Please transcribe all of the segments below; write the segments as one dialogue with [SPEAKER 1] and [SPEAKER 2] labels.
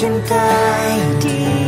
[SPEAKER 1] 天大地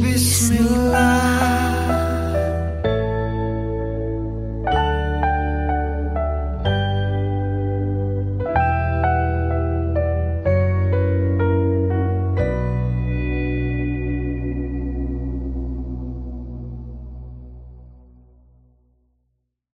[SPEAKER 1] Bismillah.